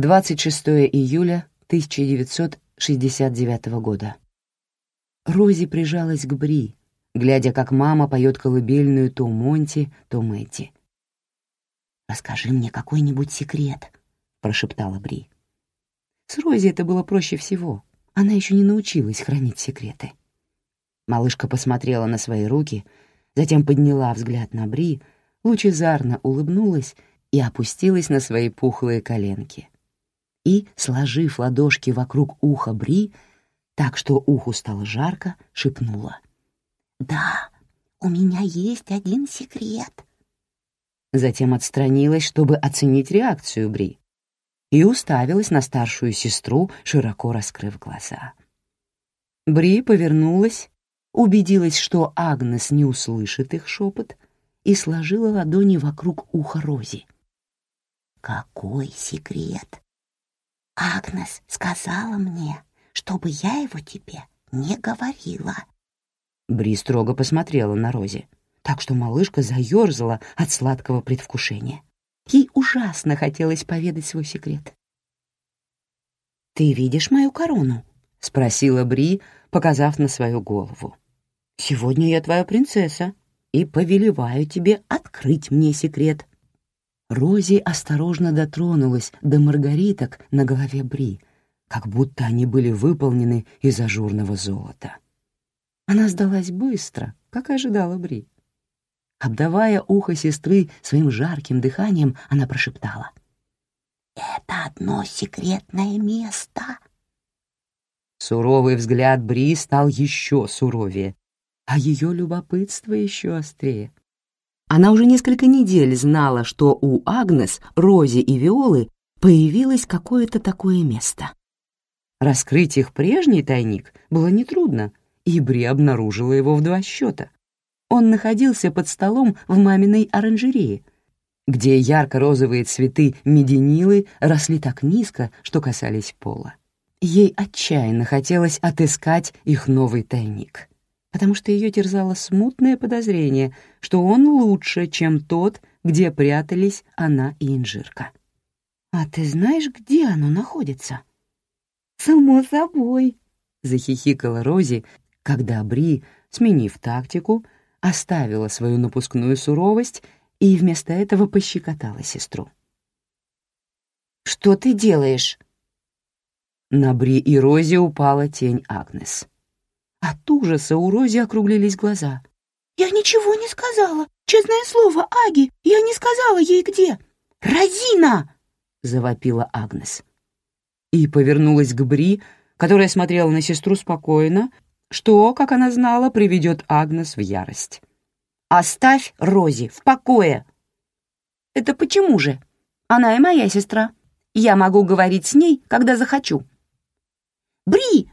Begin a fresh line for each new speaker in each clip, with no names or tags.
26 июля 1969 года. Рози прижалась к Бри, глядя, как мама поет колыбельную то Монти, то Мэтти. «Расскажи мне какой-нибудь секрет», — прошептала Бри. С Рози это было проще всего. Она еще не научилась хранить секреты. Малышка посмотрела на свои руки, затем подняла взгляд на Бри, лучезарно улыбнулась и опустилась на свои пухлые коленки. И, сложив ладошки вокруг уха Бри, так что уху стало жарко, шепнула. «Да, у меня есть один секрет». Затем отстранилась, чтобы оценить реакцию Бри, и уставилась на старшую сестру, широко раскрыв глаза. Бри повернулась, убедилась, что Агнес не услышит их шепот, и сложила ладони вокруг уха Рози. «Какой секрет?» «Агнес сказала мне, чтобы я его тебе не говорила». Бри строго посмотрела на Рози, так что малышка заёрзала от сладкого предвкушения. Ей ужасно хотелось поведать свой секрет. «Ты видишь мою корону?» — спросила Бри, показав на свою голову. «Сегодня я твоя принцесса и повелеваю тебе открыть мне секрет». Рози осторожно дотронулась до маргариток на голове Бри, как будто они были выполнены из ажурного золота. Она сдалась быстро, как ожидала Бри. Обдавая ухо сестры своим жарким дыханием, она прошептала. «Это одно секретное место». Суровый взгляд Бри стал еще суровее, а ее любопытство еще острее. Она уже несколько недель знала, что у Агнес, Рози и Виолы появилось какое-то такое место. Раскрыть их прежний тайник было нетрудно, и Бри обнаружила его в два счета. Он находился под столом в маминой оранжерее, где ярко-розовые цветы меденилы росли так низко, что касались пола. Ей отчаянно хотелось отыскать их новый тайник, потому что ее терзало смутное подозрение, что он лучше, чем тот, где прятались она и инжирка. «А ты знаешь, где оно находится?» «Само собой», — захихикала Рози, когда Бри, сменив тактику, оставила свою напускную суровость и вместо этого пощекотала сестру. «Что ты делаешь?» На Бри и Рози упала тень Агнес. От ужаса у Рози округлились глаза. «Я ничего не сказала. Честное слово, Аги, я не сказала ей где. Розина!» — завопила Агнес. И повернулась к Бри, которая смотрела на сестру спокойно, что, как она знала, приведет Агнес в ярость. «Оставь Рози в покое!» «Это почему же? Она и моя сестра. Я могу говорить с ней, когда захочу». «Бри!»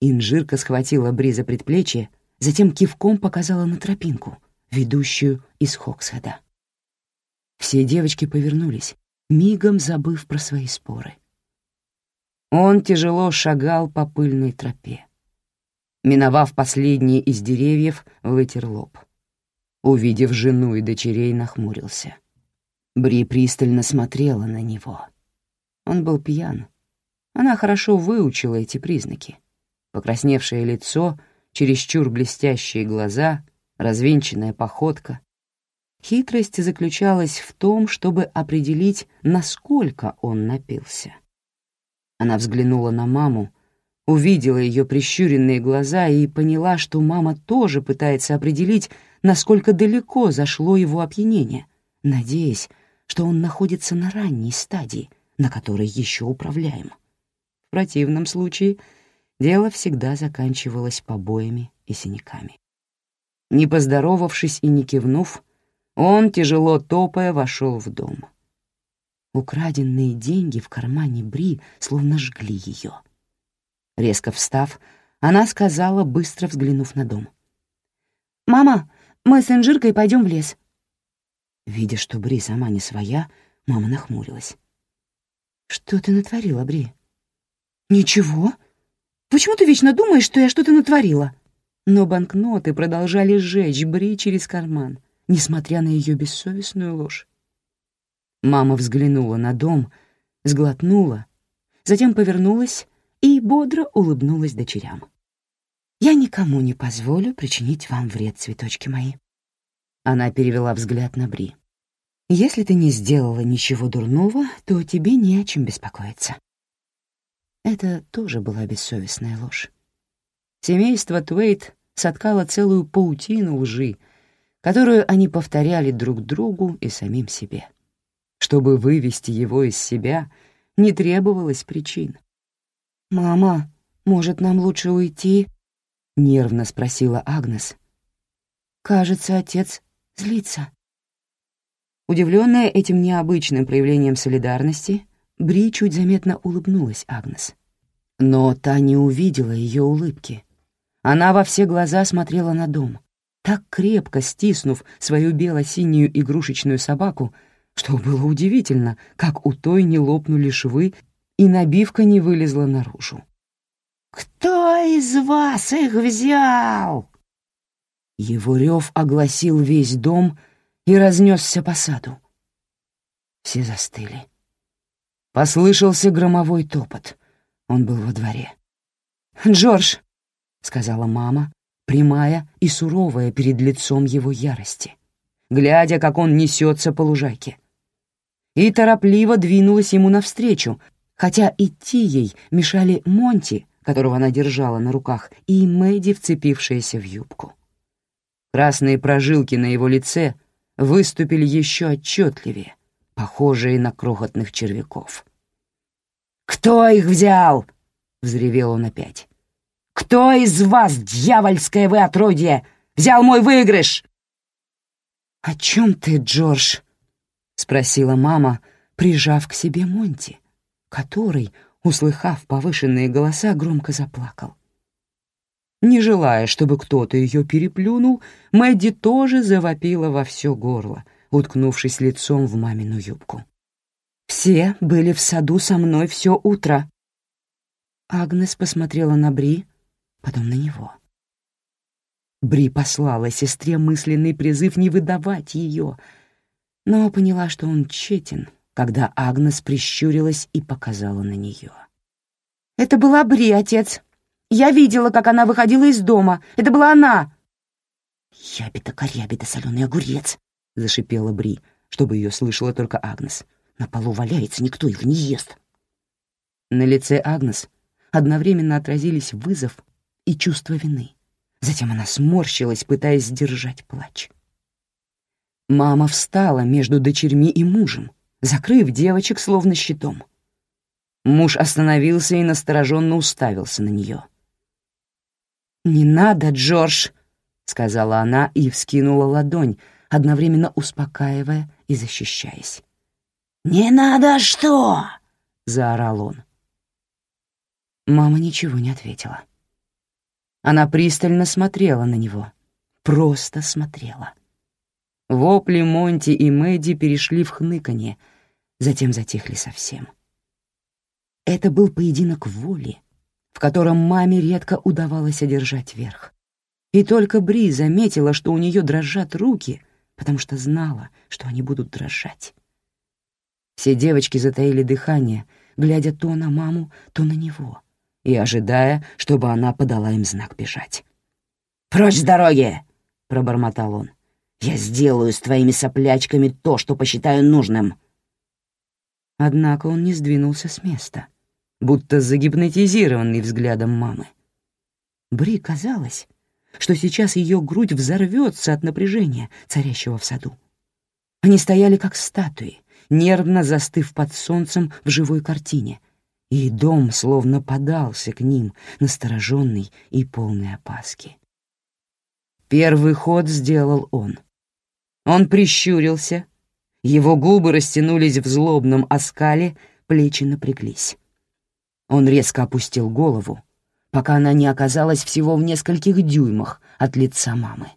Инжирка схватила Бри за предплечье, затем кивком показала на тропинку, ведущую из Хоксхеда. Все девочки повернулись, мигом забыв про свои споры. Он тяжело шагал по пыльной тропе. Миновав последние из деревьев, вытер лоб. Увидев жену и дочерей, нахмурился. Бри пристально смотрела на него. Он был пьян. Она хорошо выучила эти признаки. Покрасневшее лицо, чересчур блестящие глаза, развинченная походка. Хитрость заключалась в том, чтобы определить, насколько он напился. Она взглянула на маму, увидела ее прищуренные глаза и поняла, что мама тоже пытается определить, насколько далеко зашло его опьянение, надеясь, что он находится на ранней стадии, на которой еще управляем. В противном случае дело всегда заканчивалось побоями и синяками. Не поздоровавшись и не кивнув, он, тяжело топая, вошел в дом. Украденные деньги в кармане Бри словно жгли ее — Резко встав, она сказала, быстро взглянув на дом. «Мама, мы с Инжиркой пойдем в лес». Видя, что Бри сама не своя, мама нахмурилась. «Что ты натворила, Бри?» «Ничего. Почему ты вечно думаешь, что я что-то натворила?» Но банкноты продолжали сжечь Бри через карман, несмотря на ее бессовестную ложь. Мама взглянула на дом, сглотнула, затем повернулась и бодро улыбнулась дочерям. «Я никому не позволю причинить вам вред, цветочки мои». Она перевела взгляд на Бри. «Если ты не сделала ничего дурного, то тебе не о чем беспокоиться». Это тоже была бессовестная ложь. Семейство Твейт соткало целую паутину лжи, которую они повторяли друг другу и самим себе. Чтобы вывести его из себя, не требовалось причин. «Мама, может, нам лучше уйти?» — нервно спросила Агнес. «Кажется, отец злится». Удивленная этим необычным проявлением солидарности, Бри чуть заметно улыбнулась Агнес. Но та не увидела ее улыбки. Она во все глаза смотрела на дом, так крепко стиснув свою бело-синюю игрушечную собаку, что было удивительно, как у той не лопнули швы и набивка не вылезла наружу. «Кто из вас их взял?» Его рев огласил весь дом и разнесся по саду. Все застыли. Послышался громовой топот. Он был во дворе. «Джордж!» — сказала мама, прямая и суровая перед лицом его ярости, глядя, как он несется по лужайке. И торопливо двинулась ему навстречу, хотя идти ей мешали Монти, которого она держала на руках, и Мэдди, вцепившаяся в юбку. Красные прожилки на его лице выступили еще отчетливее, похожие на крохотных червяков. «Кто их взял?» — взревел он опять. «Кто из вас, дьявольское вы отродье, взял мой выигрыш?» «О чем ты, Джордж?» — спросила мама, прижав к себе Монти который, услыхав повышенные голоса, громко заплакал. Не желая, чтобы кто-то ее переплюнул, Мэдди тоже завопила во все горло, уткнувшись лицом в мамину юбку. «Все были в саду со мной все утро». Агнес посмотрела на Бри, потом на него. Бри послала сестре мысленный призыв не выдавать ее, но поняла, что он тщетен, когда Агнес прищурилась и показала на нее. «Это была Бри, отец. Я видела, как она выходила из дома. Это была она!» «Ябеда-корябеда, соленый огурец!» — зашипела Бри, чтобы ее слышала только Агнес. «На полу валяется, никто их не ест!» На лице Агнес одновременно отразились вызов и чувство вины. Затем она сморщилась, пытаясь сдержать плач. Мама встала между дочерьми и мужем, закрыв девочек словно щитом. Муж остановился и настороженно уставился на нее. «Не надо, Джордж!» — сказала она и вскинула ладонь, одновременно успокаивая и защищаясь. «Не надо что?» — заорал он. Мама ничего не ответила. Она пристально смотрела на него, просто смотрела. Вопли Монти и Мэдди перешли в хныканье, затем затихли совсем. Это был поединок воли, в котором маме редко удавалось одержать верх. И только Бри заметила, что у нее дрожат руки, потому что знала, что они будут дрожать. Все девочки затаили дыхание, глядя то на маму, то на него, и ожидая, чтобы она подала им знак бежать. «Прочь с дороги!» — пробормотал он. Я сделаю с твоими соплячками то, что посчитаю нужным». Однако он не сдвинулся с места, будто загипнотизированный взглядом мамы. Бри казалось, что сейчас ее грудь взорвется от напряжения, царящего в саду. Они стояли как статуи, нервно застыв под солнцем в живой картине, и дом словно подался к ним, настороженный и полный опаски. Первый ход сделал он. Он прищурился, его губы растянулись в злобном оскале, плечи напряглись. Он резко опустил голову, пока она не оказалась всего в нескольких дюймах от лица мамы.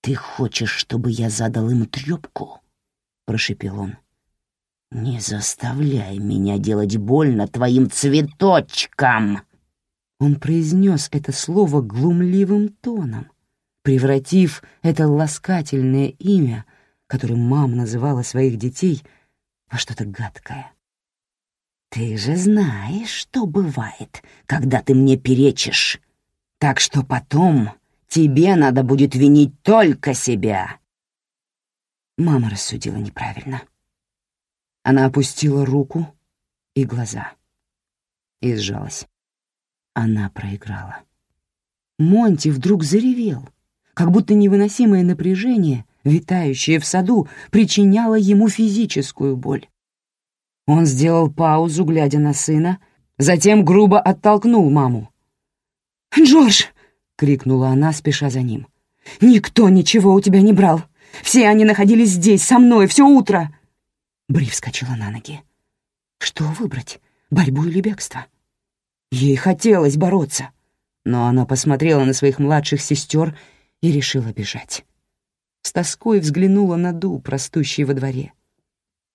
«Ты хочешь, чтобы я задал им трёпку?» — прошепел он. «Не заставляй меня делать больно твоим цветочкам!» Он произнес это слово глумливым тоном, превратив это ласкательное имя, которым мама называла своих детей, во что-то гадкое. Ты же знаешь, что бывает, когда ты мне перечишь. Так что потом тебе надо будет винить только себя. Мама рассудила неправильно. Она опустила руку и глаза. И сжалась. Она проиграла. Монти вдруг заревел, как будто невыносимое напряжение, витающее в саду, причиняло ему физическую боль. Он сделал паузу, глядя на сына, затем грубо оттолкнул маму. «Джордж!» — крикнула она, спеша за ним. «Никто ничего у тебя не брал! Все они находились здесь, со мной, все утро!» Бри вскочила на ноги. Что выбрать, борьбу или бегство? Ей хотелось бороться, но она посмотрела на своих младших сестер и решила бежать. С тоской взглянула на дуб, растущий во дворе.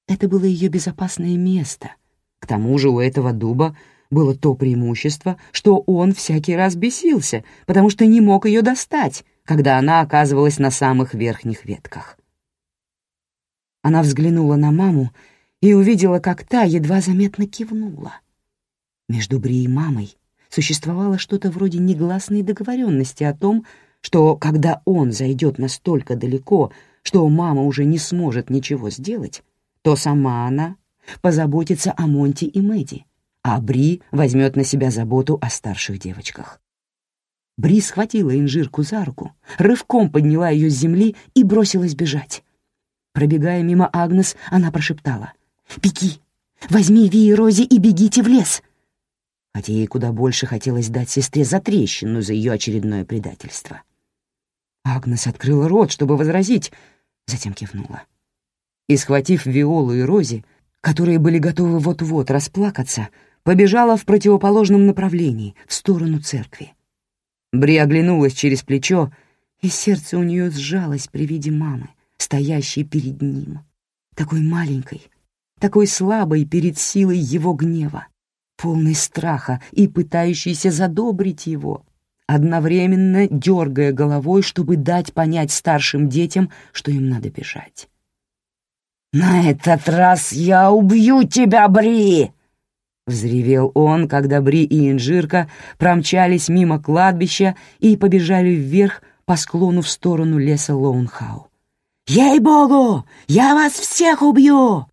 Это было ее безопасное место. К тому же у этого дуба было то преимущество, что он всякий раз бесился, потому что не мог ее достать, когда она оказывалась на самых верхних ветках. Она взглянула на маму и увидела, как та едва заметно кивнула. Между Бри и мамой существовало что-то вроде негласной договоренности о том, что когда он зайдет настолько далеко, что мама уже не сможет ничего сделать, то сама она позаботится о Монте и Мэдди, а Бри возьмет на себя заботу о старших девочках. Бри схватила инжирку за руку, рывком подняла ее с земли и бросилась бежать. Пробегая мимо Агнес, она прошептала. «Беги! Возьми Ви и Рози и бегите в лес!» Хотя ей куда больше хотелось дать сестре затрещину за ее очередное предательство. Агнес открыла рот, чтобы возразить, затем кивнула и, схватив Виолу и Рози, которые были готовы вот-вот расплакаться, побежала в противоположном направлении, в сторону церкви. Бри оглянулась через плечо, и сердце у нее сжалось при виде мамы, стоящей перед ним, такой маленькой, такой слабой перед силой его гнева, полной страха и пытающейся задобрить его, одновременно дергая головой, чтобы дать понять старшим детям, что им надо бежать. «На этот раз я убью тебя, Бри!» Взревел он, когда Бри и Инжирка промчались мимо кладбища и побежали вверх по склону в сторону леса Лоунхау. «Ей-богу! Я вас всех убью!»